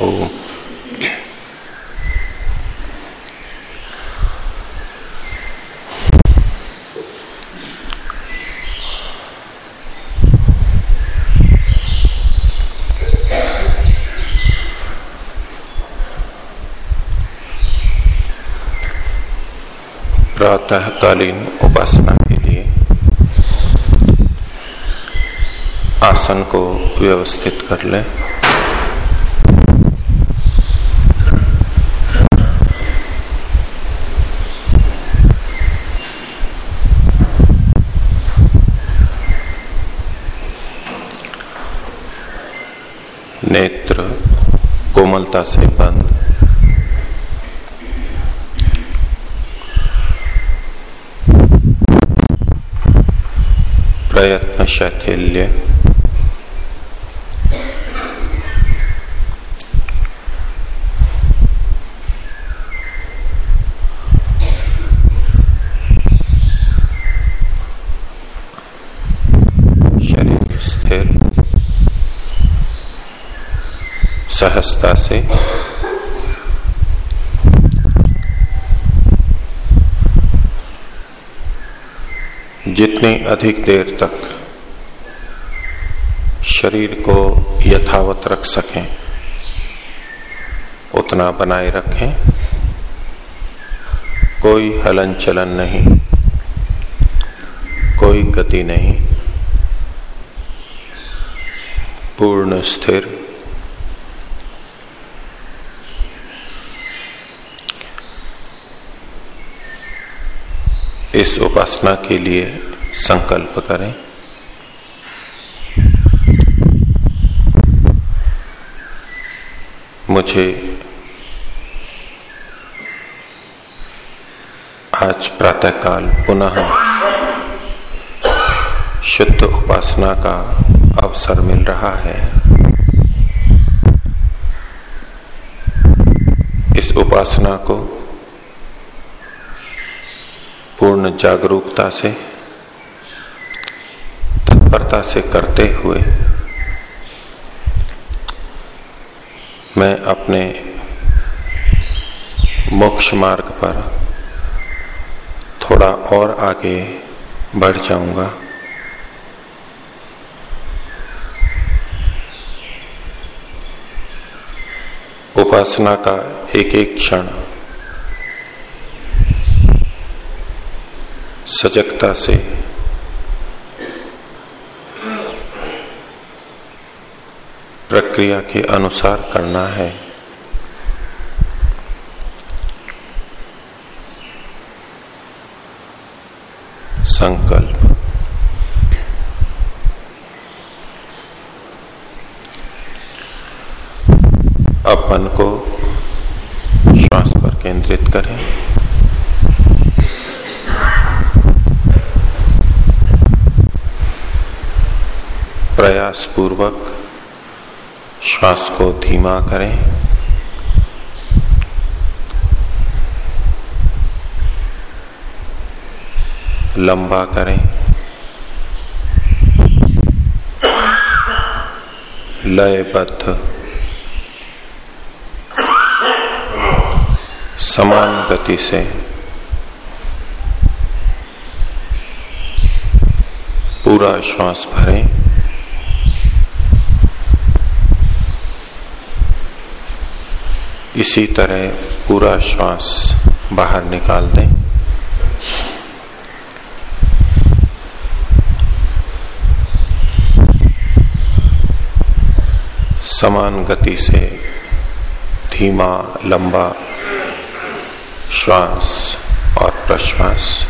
ओम प्रातःकालीन उपासना के लिए आसन को व्यवस्थित कर लें नेत्र कोमलता से बंद प्रयत्न शैथिल्य शरीर स्थिर सहजता से। जितनी अधिक देर तक शरीर को यथावत रख सकें, उतना बनाए रखें। कोई हलन चलन नहीं, कोई गति नहीं। पूर्ण स्थिर इस उपासना के लिए संकल्प करें। मुझे आज प्रातःकाल पुनः शुद्ध उपासना का अवसर मिल रहा है। इस उपासना को पूर्ण जागरूकता से, तत्परता से करते हुए, मैं अपने मोक्ष मार्ग पर थोड़ा और आगे बढ़ जाऊँगा। उपासना का एक एक क्षण सजगता से। प्रक्रिया के अनुसार करना है। संकल्प। अब मन को श्वास पर केंद्रित करें प्रयास पूर्वक श्वास को धीमा करें। लंबा करें। लयबद्ध। समान गति से। पूरा श्वास भरें। इसी तरह पूरा श्वास बाहर निकाल दें। समान गति से धीमा, लंबा श्वास और प्रश्वास।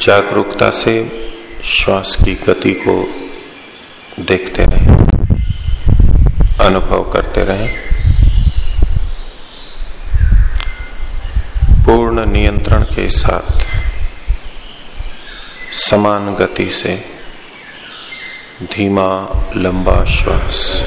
जागरूकता से श्वास की गति को देखते रहें, अनुभव करते रहें। पूर्ण नियंत्रण के साथ समान गति से धीमा, लंबा श्वास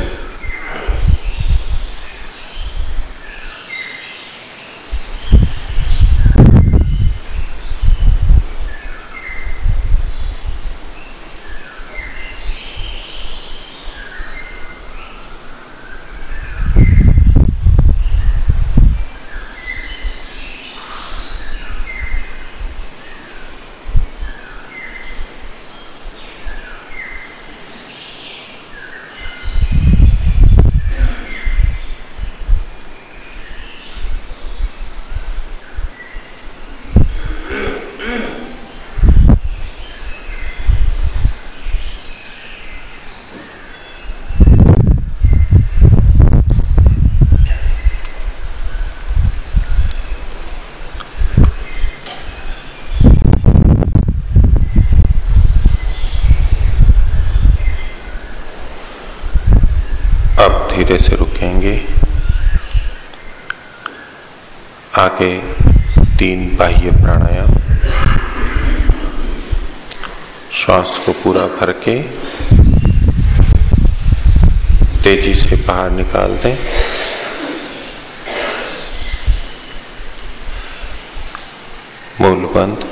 से रुकेंगे। आगे तीन बाह्य प्राणायाम। श्वास को पूरा भर के तेज़ी से बाहर निकाल दें। मूल बंद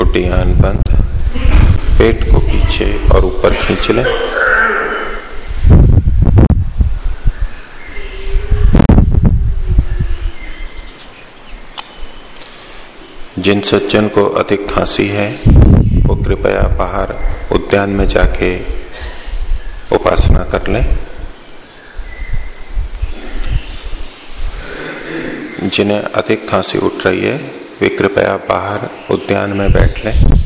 उड्डयन बंद, पेट को पीछे और ऊपर खींच लें। जिन सज्जन को अधिक खांसी है, वो कृपया बाहर उद्यान में जाके उपासना कर लें। जिन्हें अधिक खांसी उठ रही है, वे कृपया बाहर उद्यान में बैठ लें।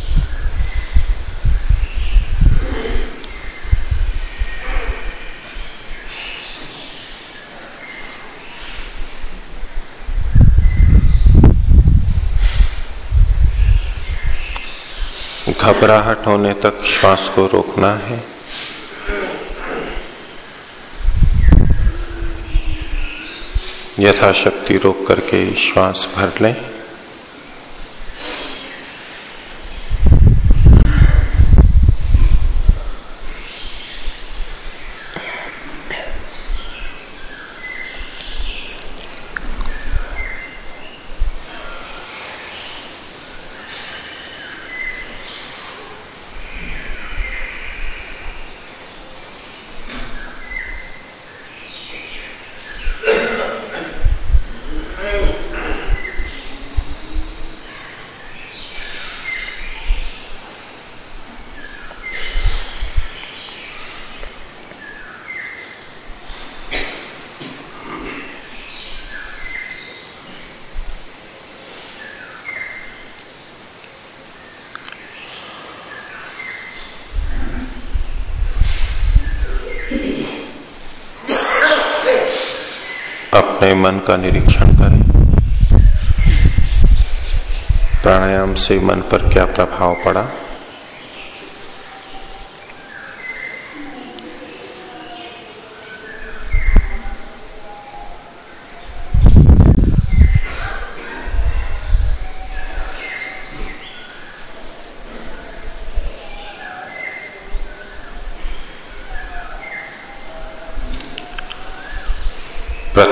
घबराहट होने तक श्वास को रोकना है। यथाशक्ति रोक करके श्वास भर लें। अपने मन का निरीक्षण करें। प्राणायाम से मन पर क्या प्रभाव पड़ा?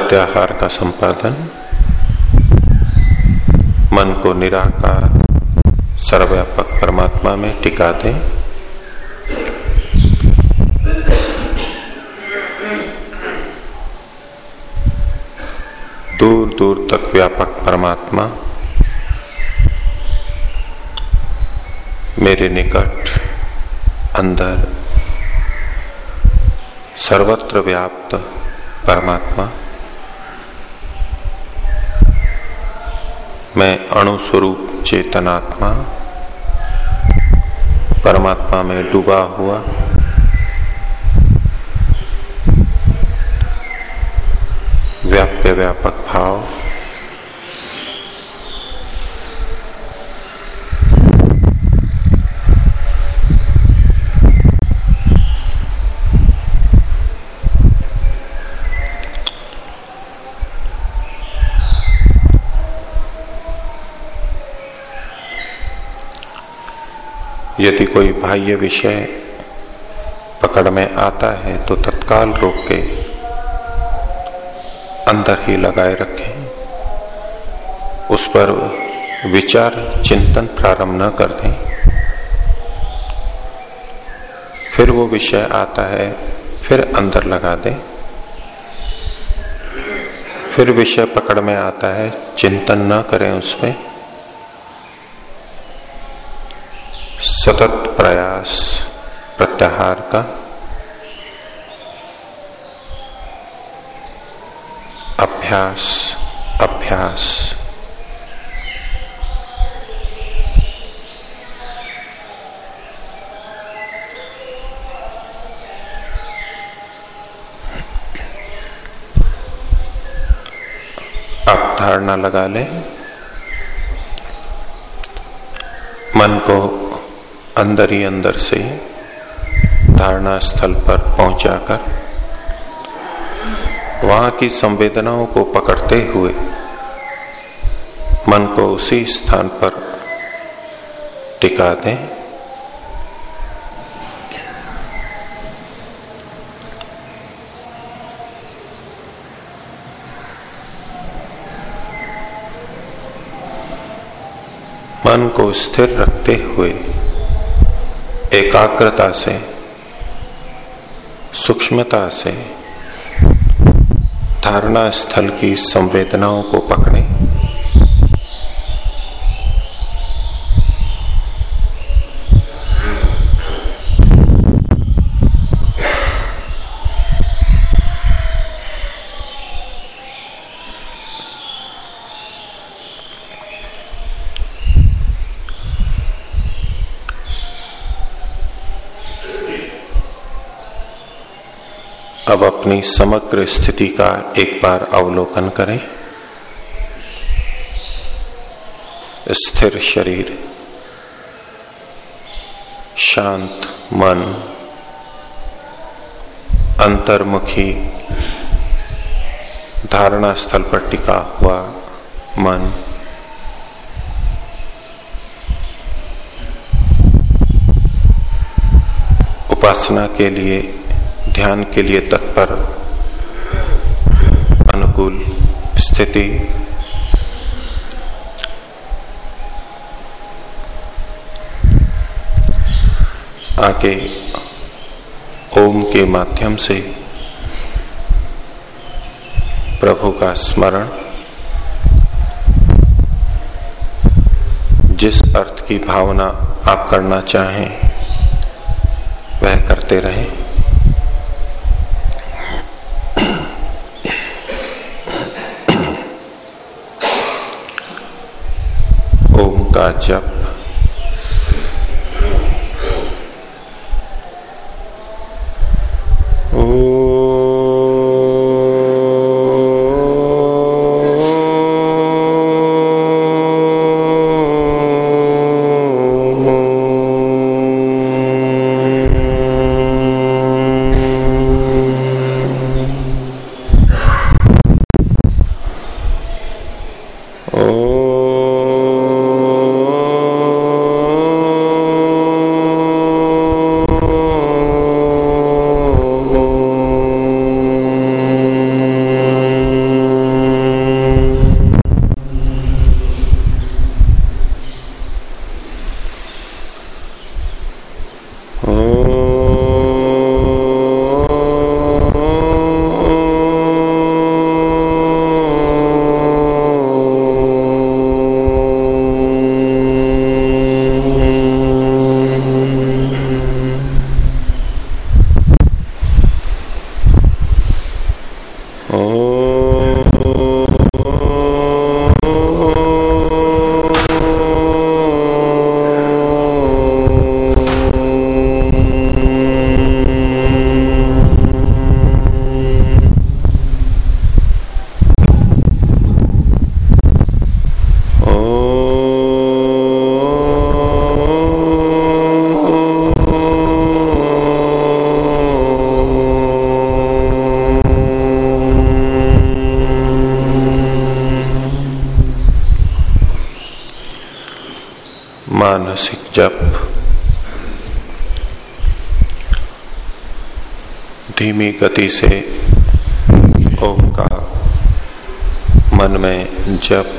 प्रत्याहार का संपादन, मन को निराकार, सर्वव्यापक परमात्मा में टिका दें। दूर दूर तक व्यापक परमात्मा, मेरे निकट, अंदर, सर्वत्र व्याप्त परमात्मा। मैं अणुस्वरूप चेतनात्मा परमात्मा में डूबा हुआ। व्याप्य व्यापक भाव। यदि कोई बाह्य विषय पकड़ में आता है तो तत्काल रोक के अंदर ही लगाए रखें। उस पर विचार, चिंतन प्रारंभ न कर दें। फिर वो विषय आता है, फिर अंदर लगा दें। फिर विषय पकड़ में आता है, चिंतन न करें उसमें। सतत प्रयास प्रत्याहार का। अभ्यास अभ्यास। आप धारणा लगा लें। मन को अंदर ही अंदर से धारणा स्थल पर पहुंचाकर वहाँ की संवेदनाओं को पकड़ते हुए मन को उसी स्थान पर टिका दें। मन को स्थिर रखते हुए एकाग्रता से सूक्ष्मता से धारणा स्थल की संवेदनाओं को पकड़ें अब अपनी समग्र स्थिति का एक बार अवलोकन करें। स्थिर शरीर, शांत मन, अंतर्मुखी, धारणा स्थल पर टिका हुआ मन। उपासना के लिए ध्यान के लिए तत्पर, अनुकूल स्थिति। आके ओम के माध्यम से प्रभु का स्मरण। जिस अर्थ की भावना आप करना चाहें, वह करते रहें। का गति से ओम का मन में जप,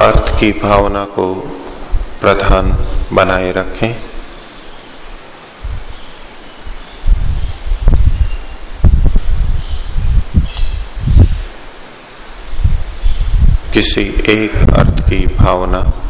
अर्थ की भावना को प्रधान बनाए रखें। किसी एक अर्थ की भावना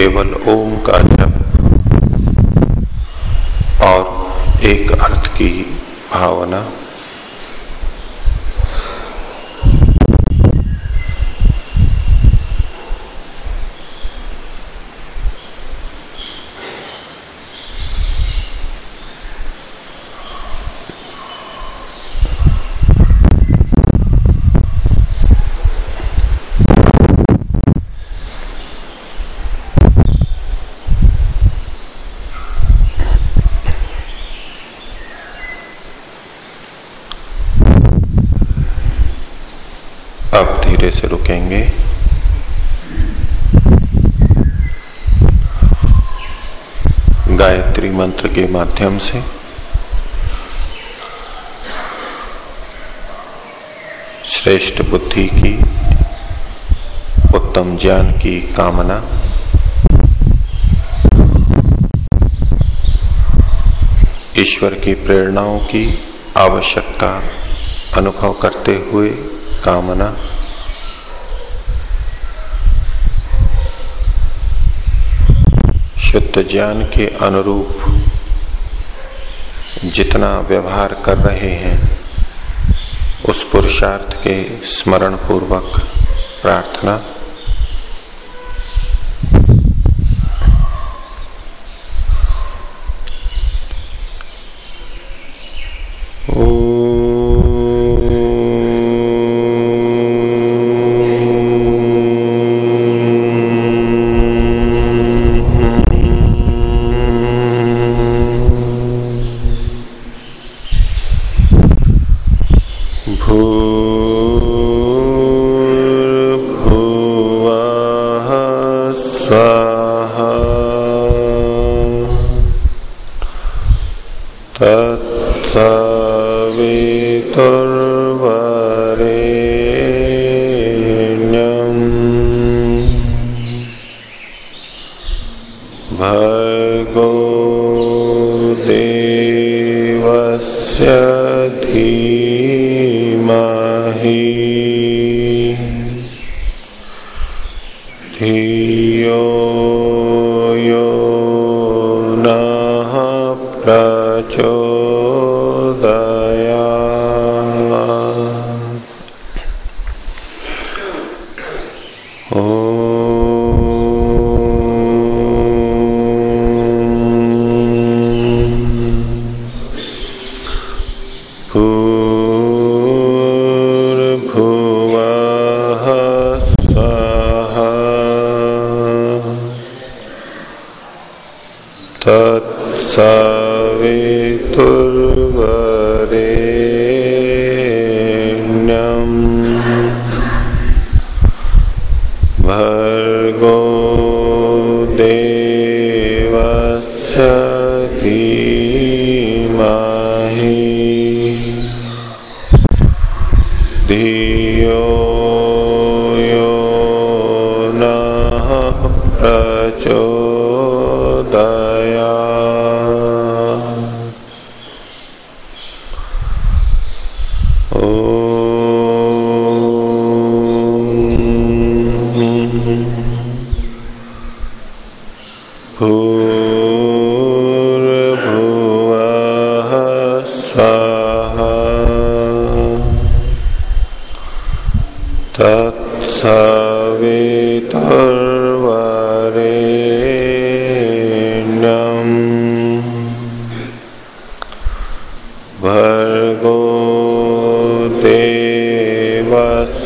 केवल ओम का जप और एक अर्थ की भावना धीरे से रुकेंगे। गायत्री मंत्र के माध्यम से। श्रेष्ठ बुद्धि की, उत्तम ज्ञान की कामना। ईश्वर की प्रेरणाओं की आवश्यकता अनुभव करते हुए कामना। शुद्ध ज्ञान के अनुरूप जितना व्यवहार कर रहे हैं, उस पुरुषार्थ के स्मरण पूर्वक प्रार्थना सवितुर्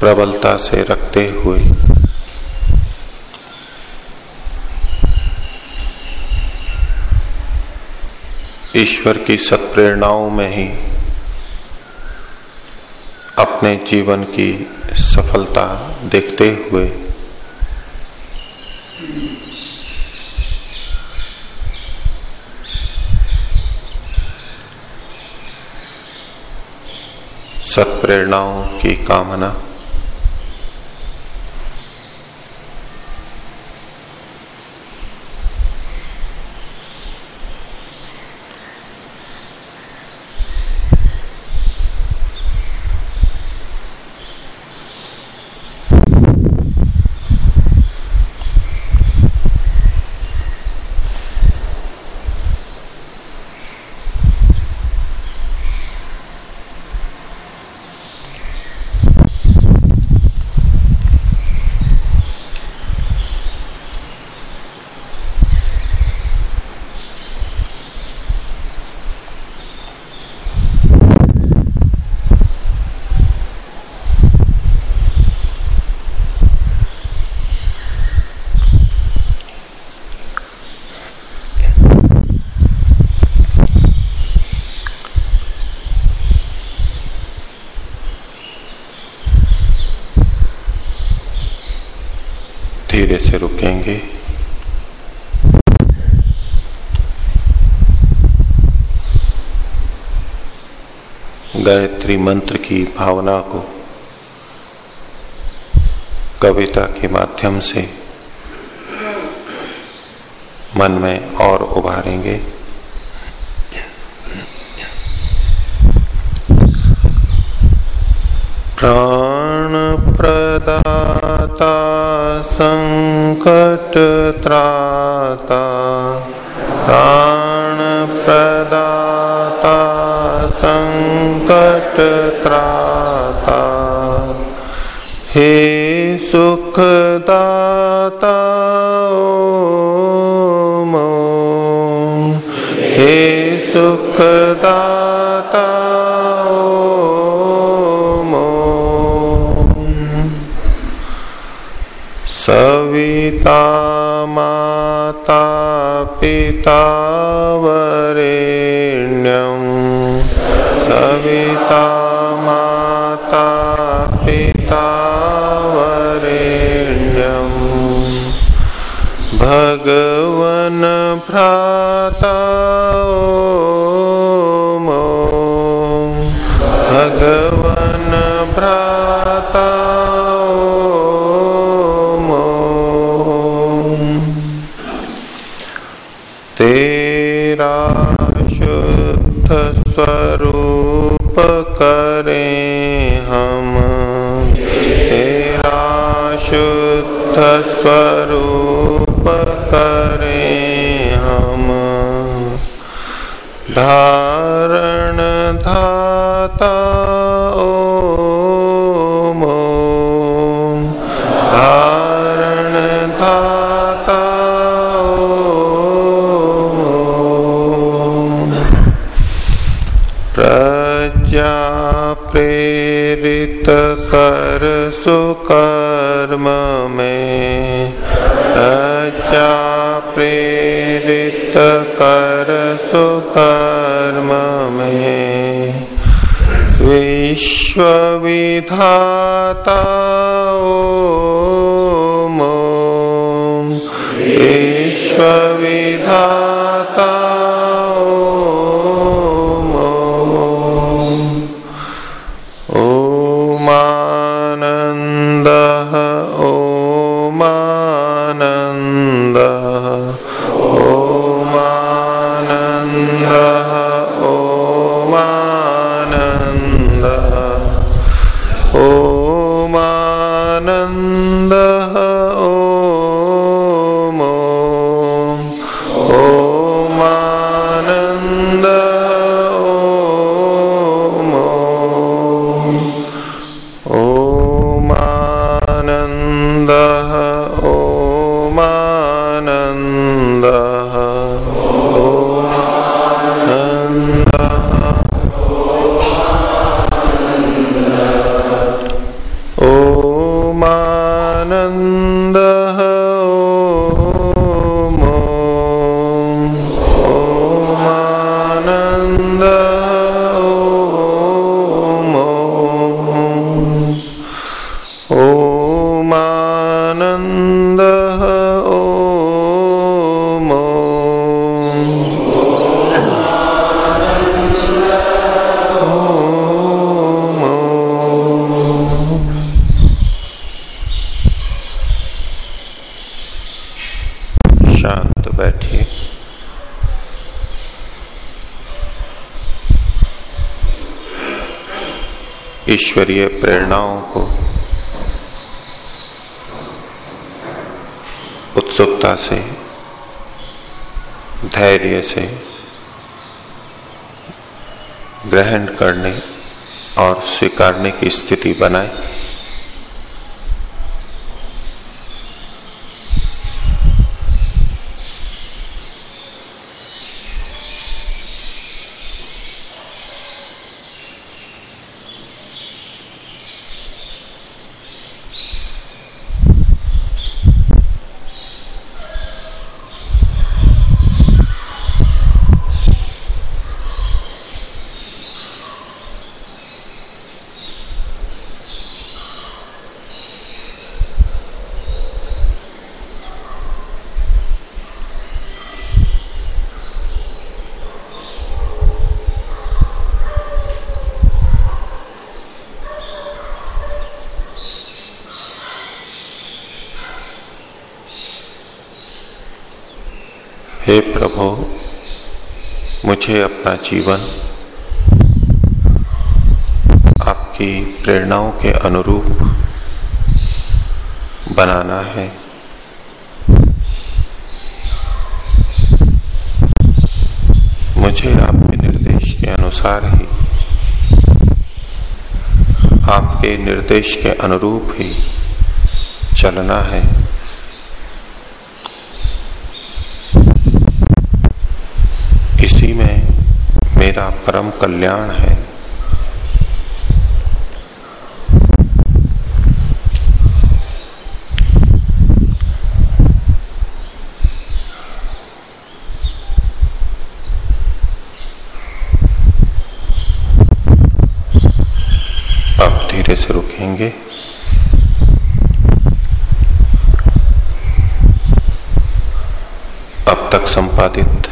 प्रबलता से रखते हुए। ईश्वर की सत्प्रेरणाओं में ही अपने जीवन की सफलता देखते हुए सत्प्रेरणाओं की कामना धीरे से रुकेंगे। गायत्री मंत्र की भावना को कविता के माध्यम से मन में और उभारेंगे। प्राण धाता ओम धारण धाता प्रजा प्रेरित कर सुकर्म में। प्रजा प्रेरित कर विश्व विधाता ईश्वरीय प्रेरणाओं को उत्सुकता से धैर्य से ग्रहण करने और स्वीकारने की स्थिति बनाए। हे प्रभु, मुझे अपना जीवन आपकी प्रेरणाओं के अनुरूप बनाना है। मुझे आपके निर्देश के अनुसार ही, आपके निर्देश के अनुरूप ही चलना है मेरा परम कल्याण है। अब धीरे से रुकेंगे। अब तक संपादित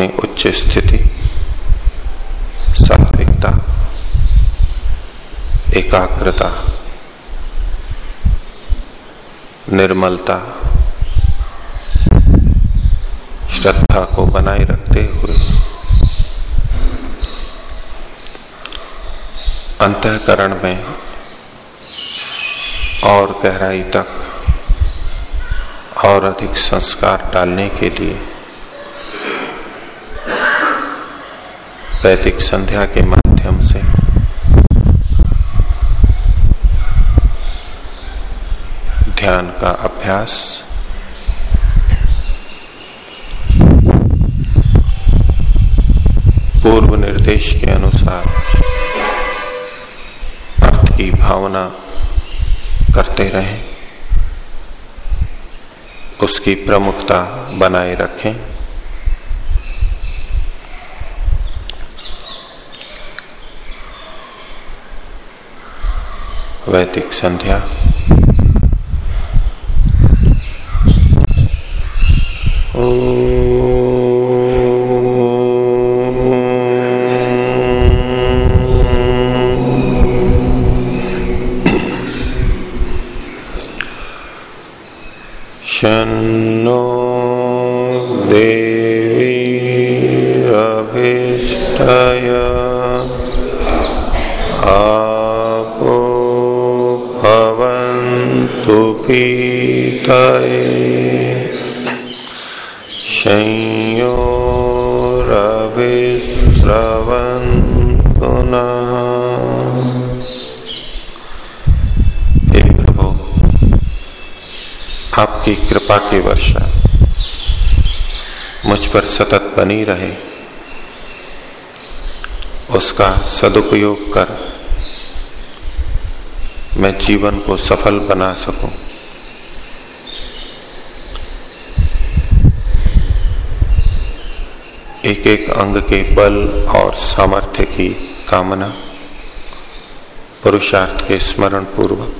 अपनी उच्च स्थिति, सात्विकता, एकाग्रता, निर्मलता, श्रद्धा को बनाए रखते हुए अंतकरण में और गहराई तक और अधिक संस्कार डालने के लिए वैदिक संध्या के माध्यम से। ध्यान का अभ्यास। पूर्व निर्देश के अनुसार अर्थ की भावना करते रहें। उसकी प्रमुखता बनाए रखें। वैदिक संध्या। शनो देवी अभिष्टय। पीतये प्रभु, आपकी कृपा की वर्षा मुझ पर सतत बनी रहे। उसका सदुपयोग कर मैं जीवन को सफल बना सकूँ। एक अंग के बल और सामर्थ्य की कामना पुरुषार्थ के स्मरण पूर्वक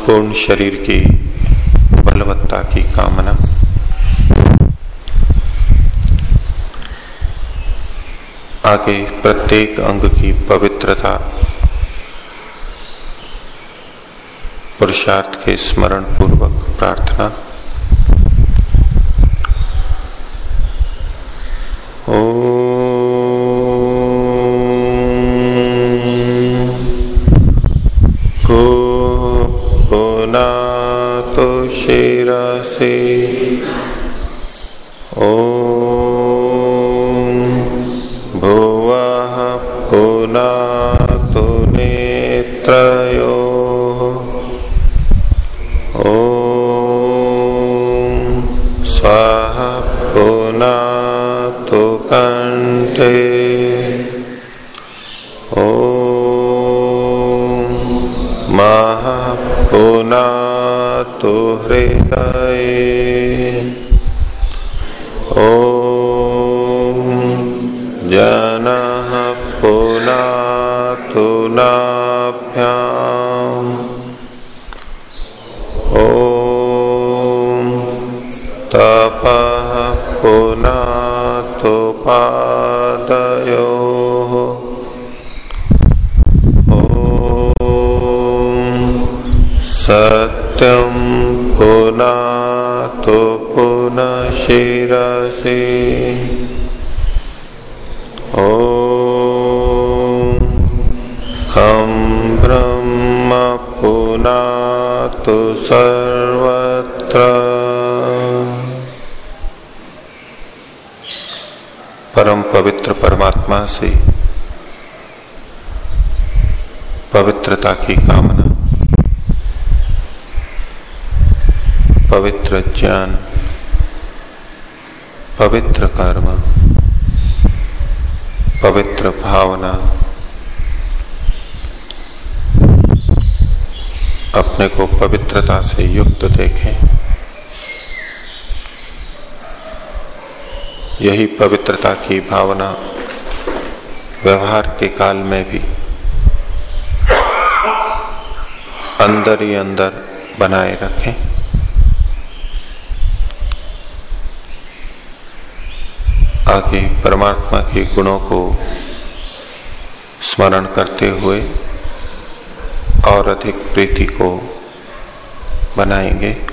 संपूर्ण शरीर की बलवत्ता की कामना। आगे प्रत्येक अंग की पवित्रता, पुरुषार्थ के स्मरण पूर्वक प्रार्थना। तो सर्वत्र। परम पवित्र परमात्मा से पवित्रता की कामना, पवित्र ज्ञान, पवित्र कर्म, पवित्र भावना अपने को पवित्रता से युक्त देखें। यही पवित्रता की भावना व्यवहार के काल में भी अंदर ही अंदर बनाए रखें। आगे परमात्मा के गुणों को स्मरण करते हुए और अधिक प्रीति को बनाएँगे।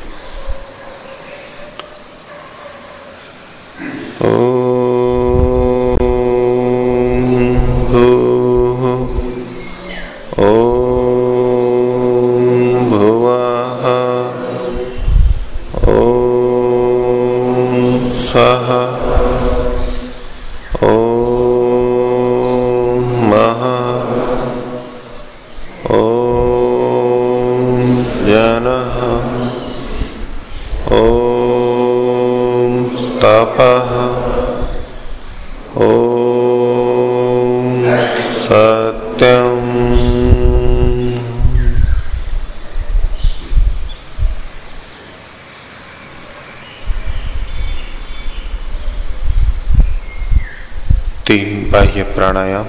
बाह्य प्राणायाम।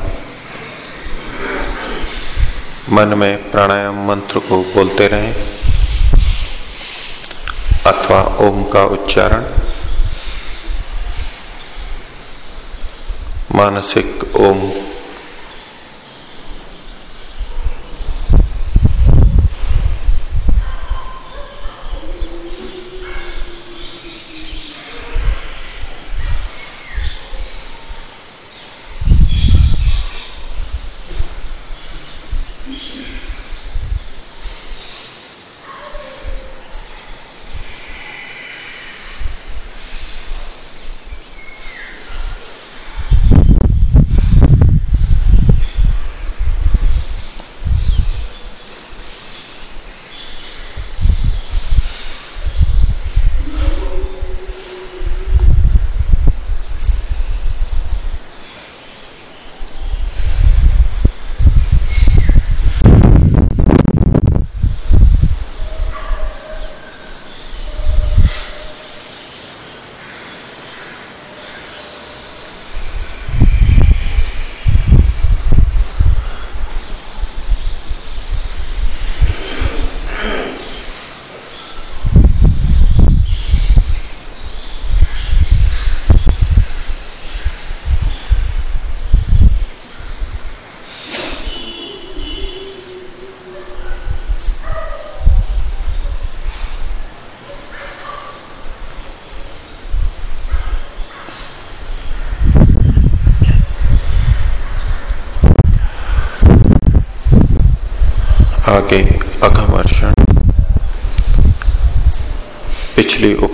मन में प्राणायाम मंत्र को बोलते रहें, अथवा ओम का उच्चारण। मानसिक ओम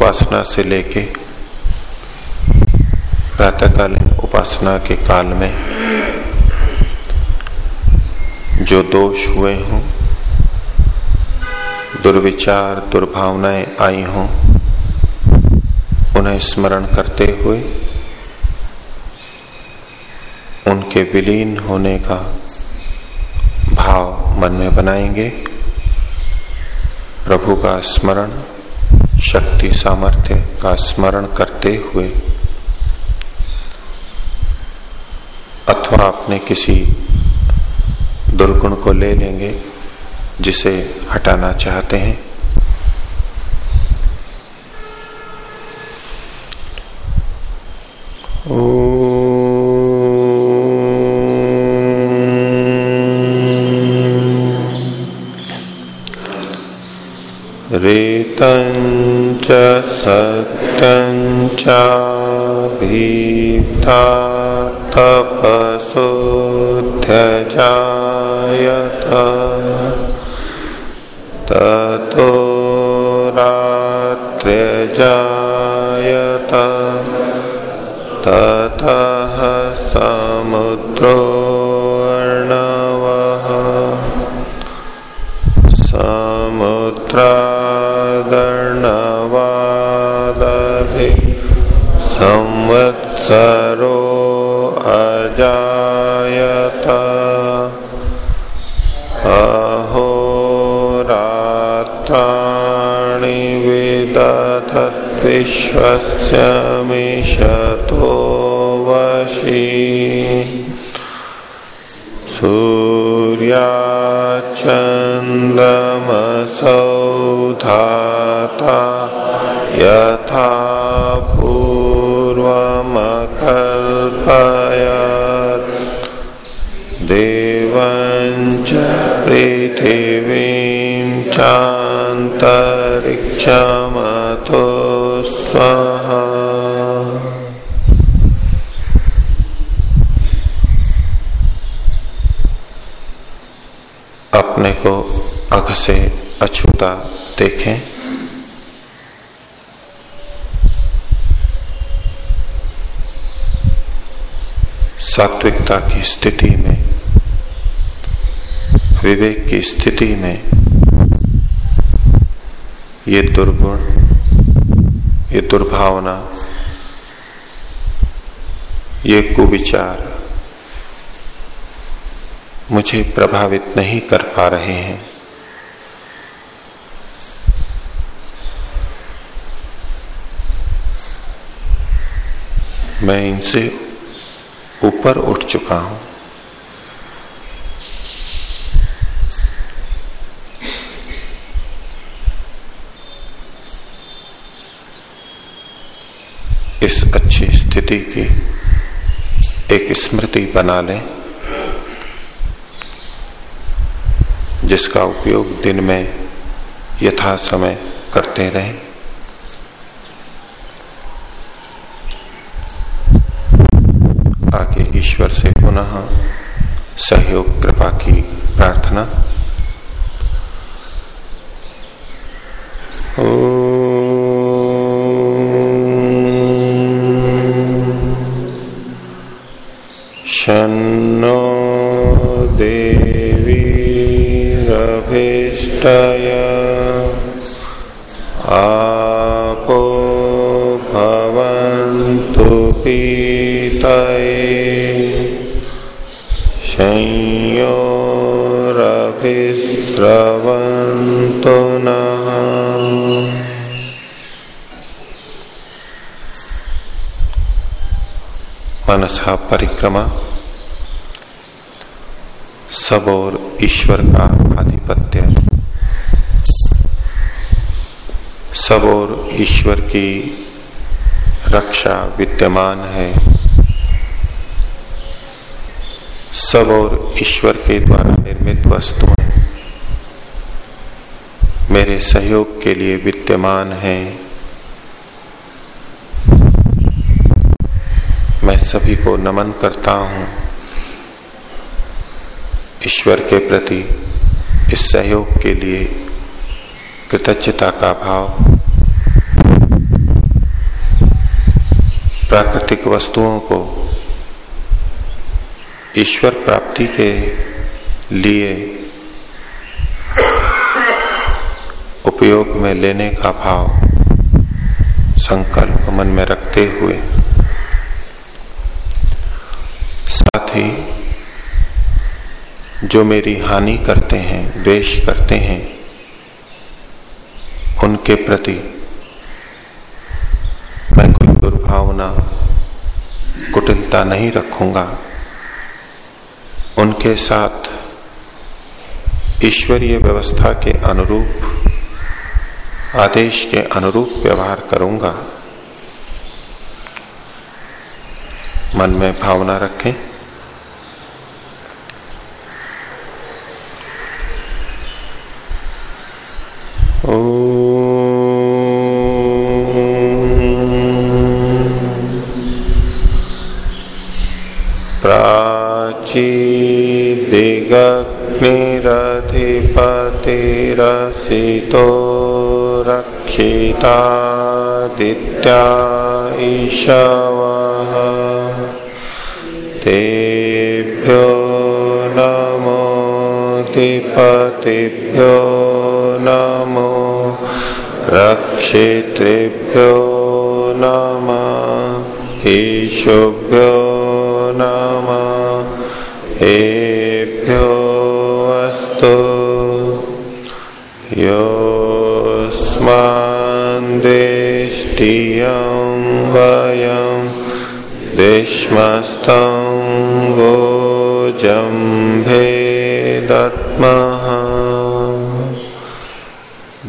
उपासना से लेके प्रातःकालीन उपासना के काल में जो दोष हुए हों, दुर्विचार, दुर्भावनाएँ आई हों, उन्हें स्मरण करते हुए उनके विलीन होने का भाव मन में बनाएँगे। प्रभु का स्मरण शक्ति सामर्थ्य का स्मरण करते हुए, अथवा अपने किसी दुर्गुण को ले लेंगे जिसे हटाना चाहते हैं। रेतञ्च सत्यञ्च भीता तपसोऽध्यजायत विदधद्विश्वस्य मिषतो वशी। सूर्याचन्दमसौ धाता यथा पूर्वमकल्पयत्। देवञ्च पृथिवीं चान्तरिक्षमतो स्वः अपने को अघ से अछूता देखें। सात्विकता की स्थिति में, विवेक की स्थिति में ये दुर्गुण ये दुर्भावना, ये कुविचार मुझे प्रभावित नहीं कर पा रहे हैं। मैं इनसे ऊपर उठ चुका हूँ। इस अच्छी स्थिति की एक स्मृति बना लें, जिसका उपयोग दिन में यथा समय करते रहें। आगे ईश्वर से पुनः सहयोग, कृपा की प्रार्थना। शन्नो देवीरभिष्टय आपो भवन्तु पीतये। संयोरभिस्रवन्तु नः। परिक्रमा। सब और ईश्वर का आधिपत्य। सब और ईश्वर की रक्षा विद्यमान है। सब और ईश्वर के द्वारा निर्मित वस्तुएँ मेरे सहयोग के लिए विद्यमान है। मैं सभी को नमन करता हूँ। ईश्वर के प्रति इस सहयोग के लिए कृतज्ञता का भाव। प्राकृतिक वस्तुओं को ईश्वर प्राप्ति के लिए उपयोग में लेने का भाव संकल्प मन में रखते हुए। साथ ही जो मेरी हानि करते हैं, द्वेष करते हैं उनके प्रति मैं कोई दुर्भावना, कुटिलता नहीं रखूँगा। उनके साथ ईश्वरीय व्यवस्था के अनुरूप, आदेश के अनुरूप व्यवहार करूँगा। मन में भावना रखें। प्राचीदिगग्निरधिपतिरसितो रक्षितादित्या ईशवः तेभ्यो नमोऽधिपतिभ्यो नमो रक्षितृभ्यो नम ईशुभ्यो नम एभ्यो अस्तु। योऽस्मान्देष्टियं वयं दिश्मस्तं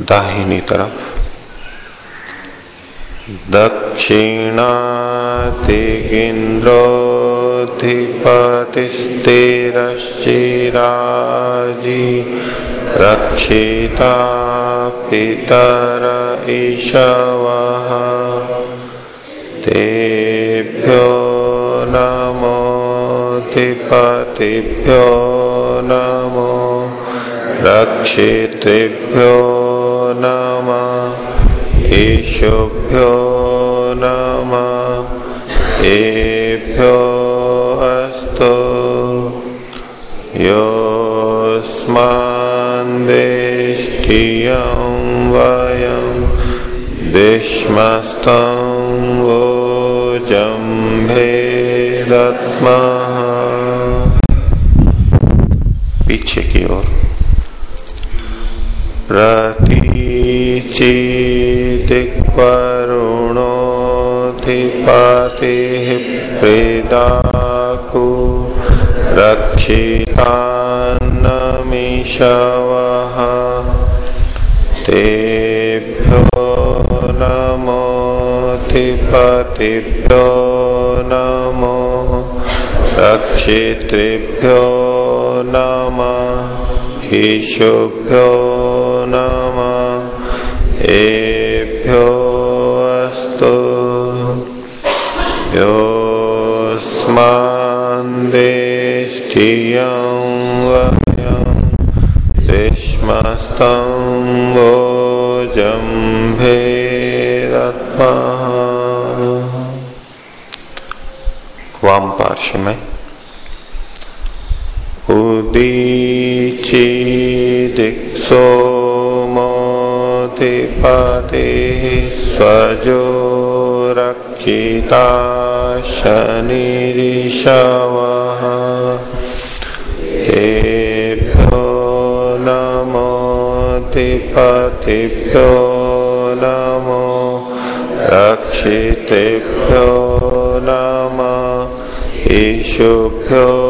दाहिनी तरफ़। दक्षिणातिगिन्द्रोऽधिपतिस्तिरश्चिराजी रक्षिता पितर ईशवः। तेभ्यो नमोऽधिपतिभ्यो नमो। रक्षितृभ्यो नम। ईशुभ्यो नम। एभ्यो अस्तु। योऽस्मान्देष्टियं वयं दत्मः पीछे की ओर। प्रतीचिदिक्वरुणोऽधिपतिः प्रेदाकु रक्षितान्नमिषवः। तेभ्यो नमोऽधिपतिभ्यो नमो क्षेत्रेभ्यो नम। ईशुभ्यो रक्षिता शनिरिषव। तेभ्यो नमोतिपतिभ्यो नमो रक्षितेभ्यो नम। ईशुभ्यो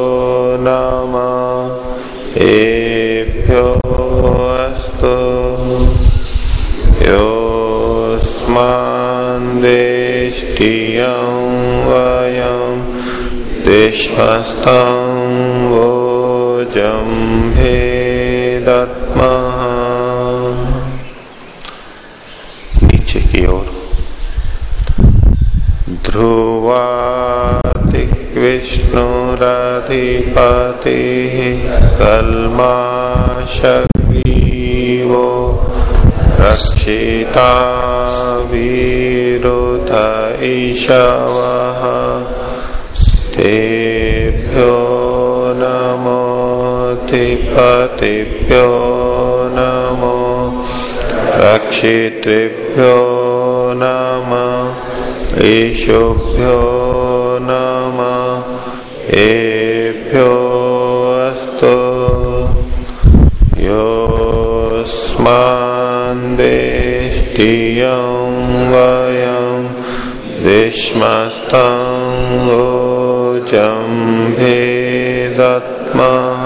वोजं भेदत्मः नीचे की ओर। ध्रुवातिविष्णुरधिपति कल्माशग्रीवो रक्षिता वीरुध ईशवः। नमोतिपतिभ्यो नमो रक्षितृभ्यो नम ईशुभ्यो नम एभ्यो अस्तु योऽस्मान्देष्टियं वयं विश्मस्तं वोचं भेदत्मः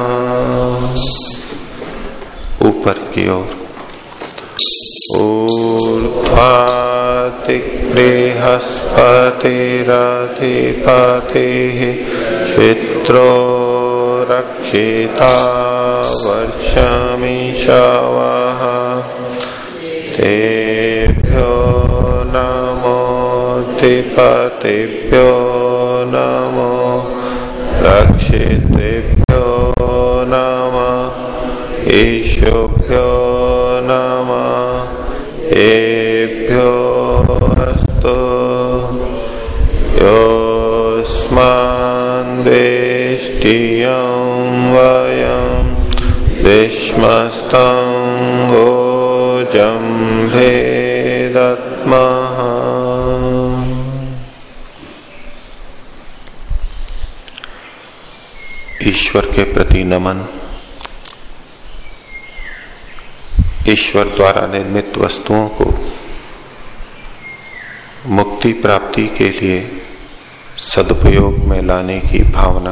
ऊपर की ओर। ऊर्ध्वातिगृहस्पतिरधिपतिः चित्रो रक्षिता वर्षमिषवः तेभ्यो नमोतिपतिभ्यो नमो रक्षितेभ्यो नम ईशुभ्यो नम एभ्यो अस्तु योऽस्मान्देष्टियं वयं ईश्वर के प्रति नमन। ईश्वर द्वारा निर्मित वस्तुओं को मुक्ति प्राप्ति के लिए सदुपयोग में लाने की भावना।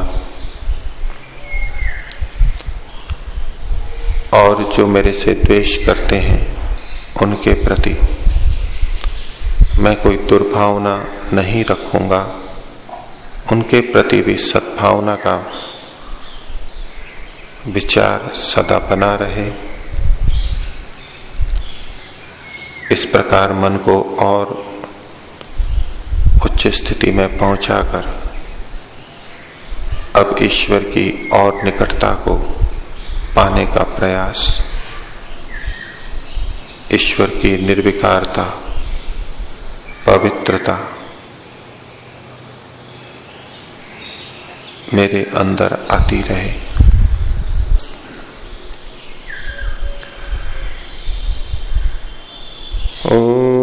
और जो मेरे से द्वेष करते हैं, उनके प्रति मैं कोई दुर्भावना नहीं रखूँगा। उनके प्रति भी सद्भावना का विचार सदा बना रहे। इस प्रकार मन को और उच्च स्थिति में पहुंचाकर अब ईश्वर की और निकटता को पाने का प्रयास। ईश्वर की निर्विकारता, पवित्रता मेरे अंदर आती रहे। Oh.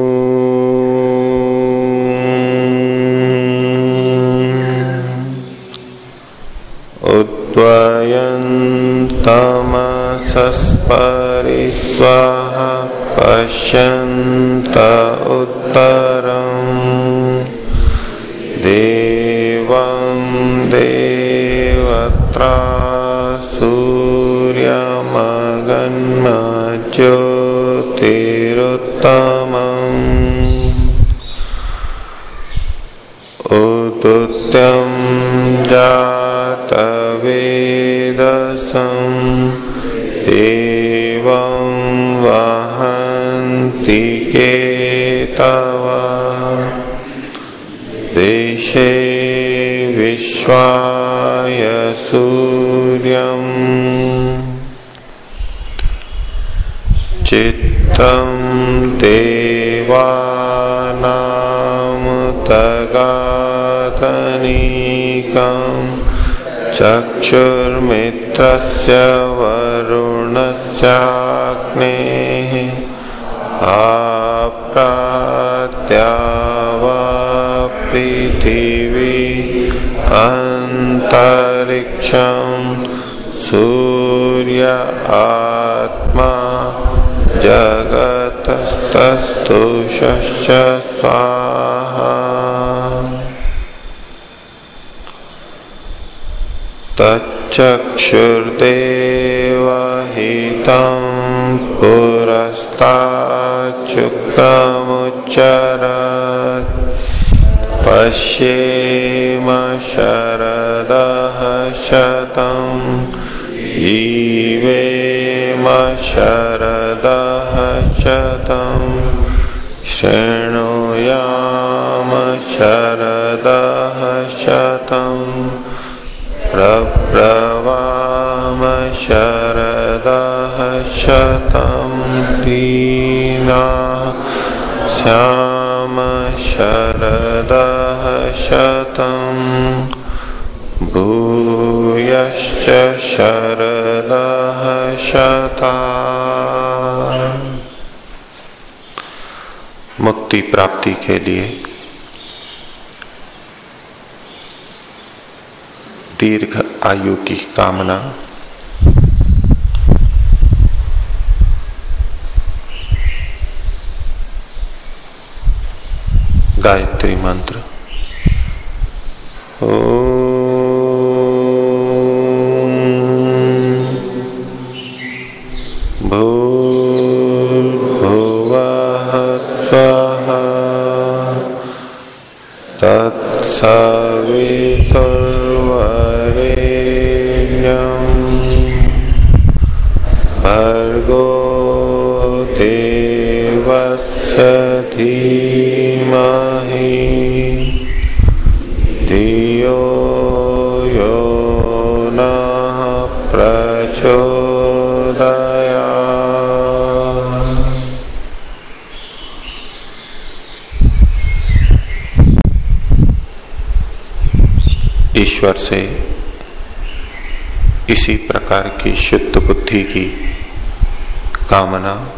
चक्षुर्मित्रस्य वरुणस्याग्नेः आप्रात्यावा पृथिवी अन्तरिक्षम् सूर्य आत्मा जगतस्तस्तुषश्च स्वाहा। तच्चक्षुर्देवहितं पुरस्ताच्युक्रमुच्चरत्। पश्येम शरदः शतम् ईवेम शरदः शतम् शृणुयाम शरदः शतम् प्रब्रवाम शरदः शतम् दीना श्याम शरदः शतम् भूयश्च शरदः शता मुक्ति प्राप्ति के लिए दीर्घ आयु की कामना। गायत्री मंत्र। ओ ईश्वर से इसी प्रकार की शुद्ध बुद्धि की कामना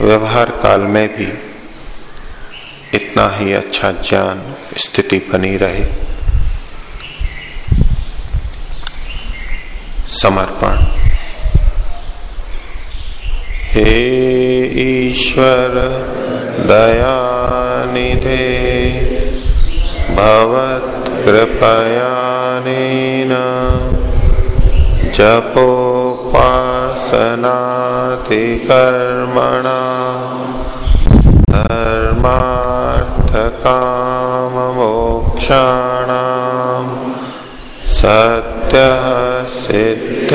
व्यवहार काल में भी इतना ही अच्छा ज्ञान स्थिति बनी रहे। समर्पण। हे ईश्वर दयानिधे, भवत् कृपयानेन जपोपासनातिकर्मणा धर्मार्थकाममोक्षाणाम् सत्यः सिद्धिर्भवेन्नः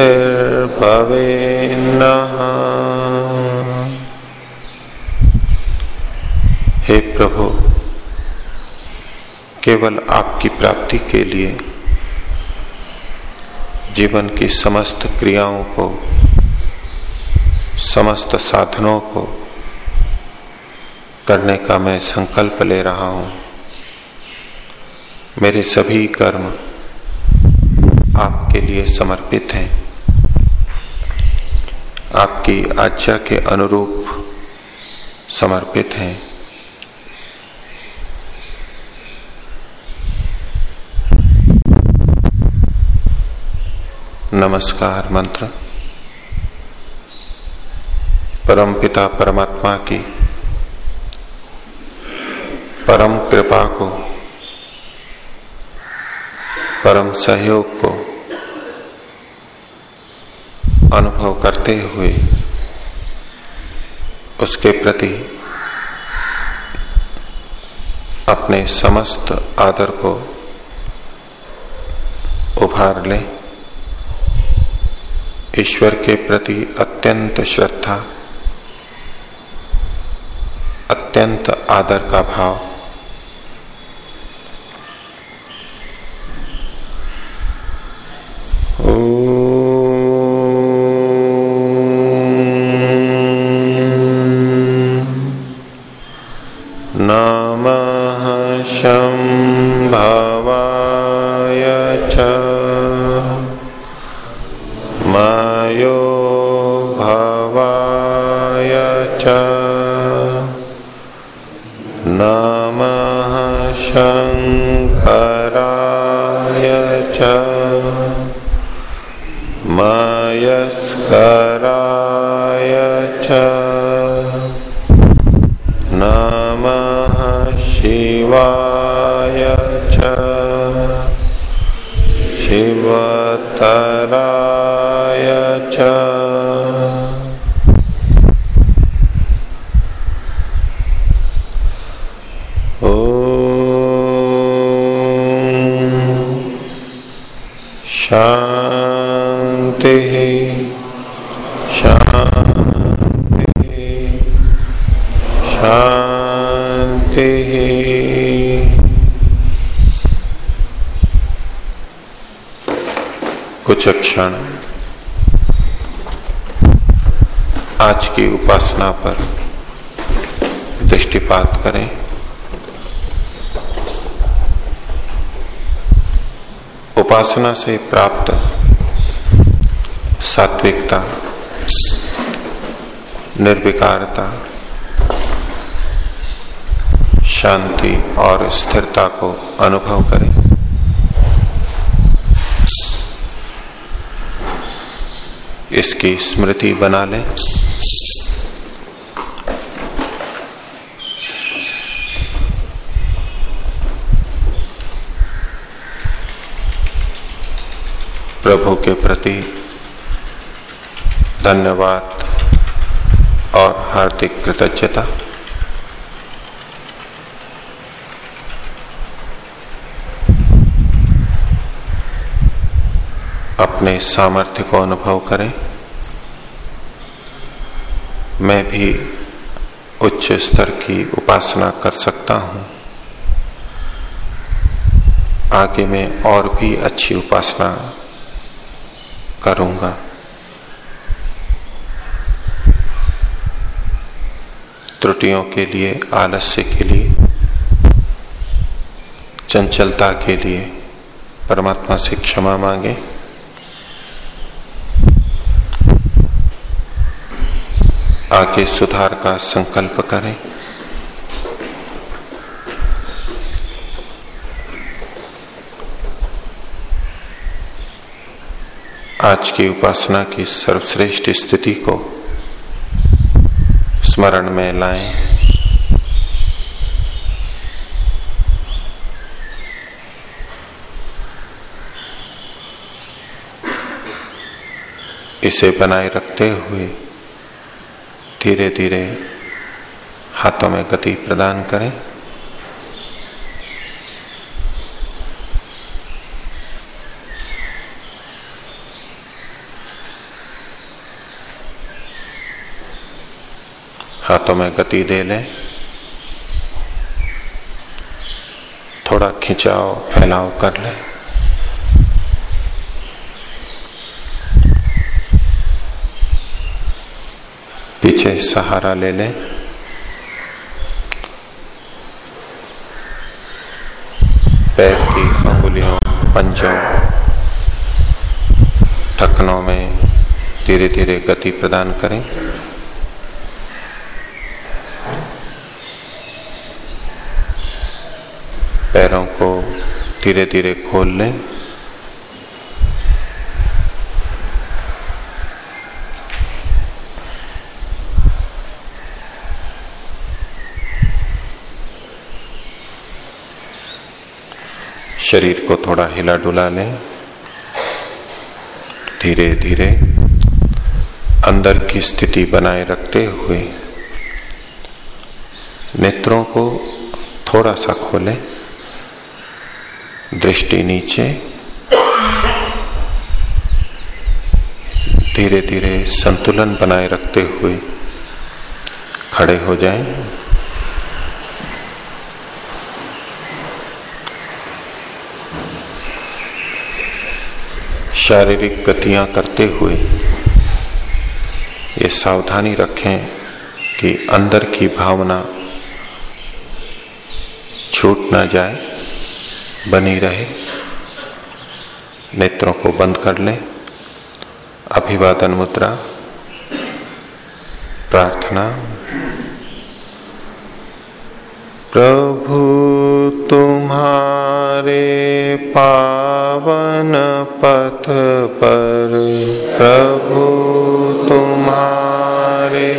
हे प्रभु केवल आपकी प्राप्ति के लिए जीवन की समस्त क्रियाओं को, समस्त साधनों को करने का मैं संकल्प ले रहा हूँ। मेरे सभी कर्म आपके लिए समर्पित हैं। आपकी आज्ञा के अनुरूप समर्पित हैं। नमस्कार मंत्र। परम पिता परमात्मा की, परम कृपा को, परम सहयोग को अनुभव करते हुए उसके प्रति अपने समस्त आदर को उभार लें। ईश्वर के प्रति अत्यंत श्रद्धा अत्यंत आदर का भाव। से प्राप्त सात्विकता निर्विकारता शांति और स्थिरता को अनुभव करें। इसकी स्मृति बना लें। प्रभु के प्रति धन्यवाद और हार्दिक कृतज्ञता। अपने सामर्थ्य को अनुभव करें। मैं भी उच्च स्तर की उपासना कर सकता हूँ। आगे मैं और भी अच्छी उपासना करूँगा। त्रुटियों के लिए, आलस्य के लिए, चंचलता के लिए परमात्मा से क्षमा मांगे। आगे सुधार का संकल्प करें। आज की उपासना की सर्वश्रेष्ठ स्थिति को स्मरण में लाएँ। इसे बनाए रखते हुए धीरे धीरे हाथों में गति प्रदान करें। हाथों में गति दे लें। थोड़ा खिंचाव, फैलाव कर लें। पीछे सहारा ले लें। पैर की अंगुलियों पंचों ढक्कनों में धीरे धीरे गति प्रदान करें पैरों को धीरे धीरे खोल लें। शरीर को थोड़ा हिला डुला लें। धीरे धीरे अंदर की स्थिति बनाए रखते हुए नेत्रों को थोड़ा सा खोलें। दृष्टि नीचे। धीरे धीरे संतुलन बनाए रखते हुए खड़े हो जाएँ। शारीरिक गतियाँ करते हुए ये सावधानी रखें कि अंदर की भावना छूट ना जाए। बनी रहे, नेत्रों को बंद कर लें, अभिवादन मुद्रा, प्रार्थना। प्रभु, तुम्हारे पावन पथ पर, प्रभु, तुम्हारे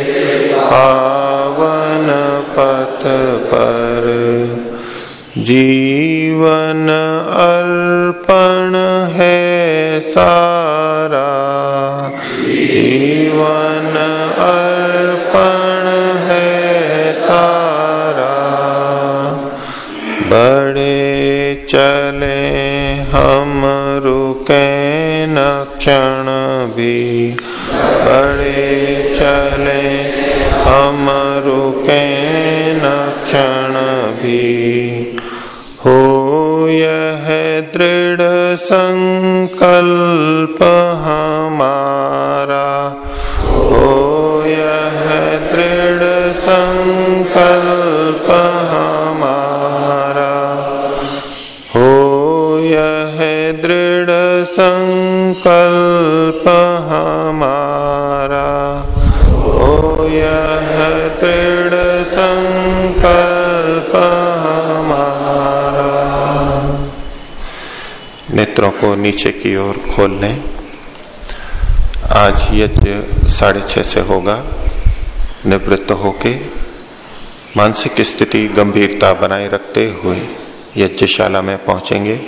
पावन पथ पर जीवन अर्पण है सारा। जीवन अर्पण है सारा। बड़े चले हम रुके न क्षण भी। बड़े चले हम रुके न क्षण भी। दृढ़ संकल्प हमारा। हो यह दृढ़ संकल्प हमारा। हो यह दृढ़ संकल्प हमारा। हो यह दृढ़ संकल्प नेत्रों को नीचे की ओर खोल लें आज यज्ञ साढ़े छह से होगा, निवृत्त होके मानसिक स्थिति गंभीरता बनाए रखते हुए यज्ञशाला में पहुँचेंगे।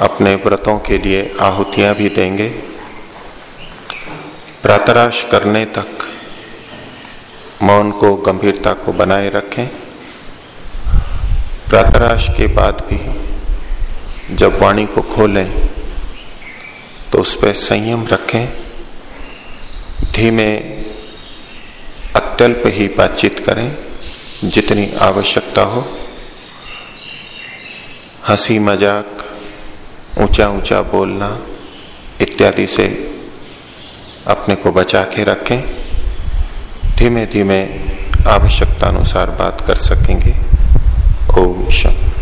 अपने व्रतों के लिए आहुतियाँ भी देंगे। प्रातराश करने तक मौन को, गंभीरता को बनाए रखें। प्रातराश के बाद भी जब वाणी को खोलें तो उस पर संयम रखें, धीमे, अत्यल्प ही बातचीत करें, जितनी आवश्यकता हो। हँसी मज़ाक ऊँचा ऊँचा बोलना, इत्यादि से अपने को बचा के रखें। धीमे धीमे आवश्यकता अनुसार बात कर सकेंगे। ओम शांति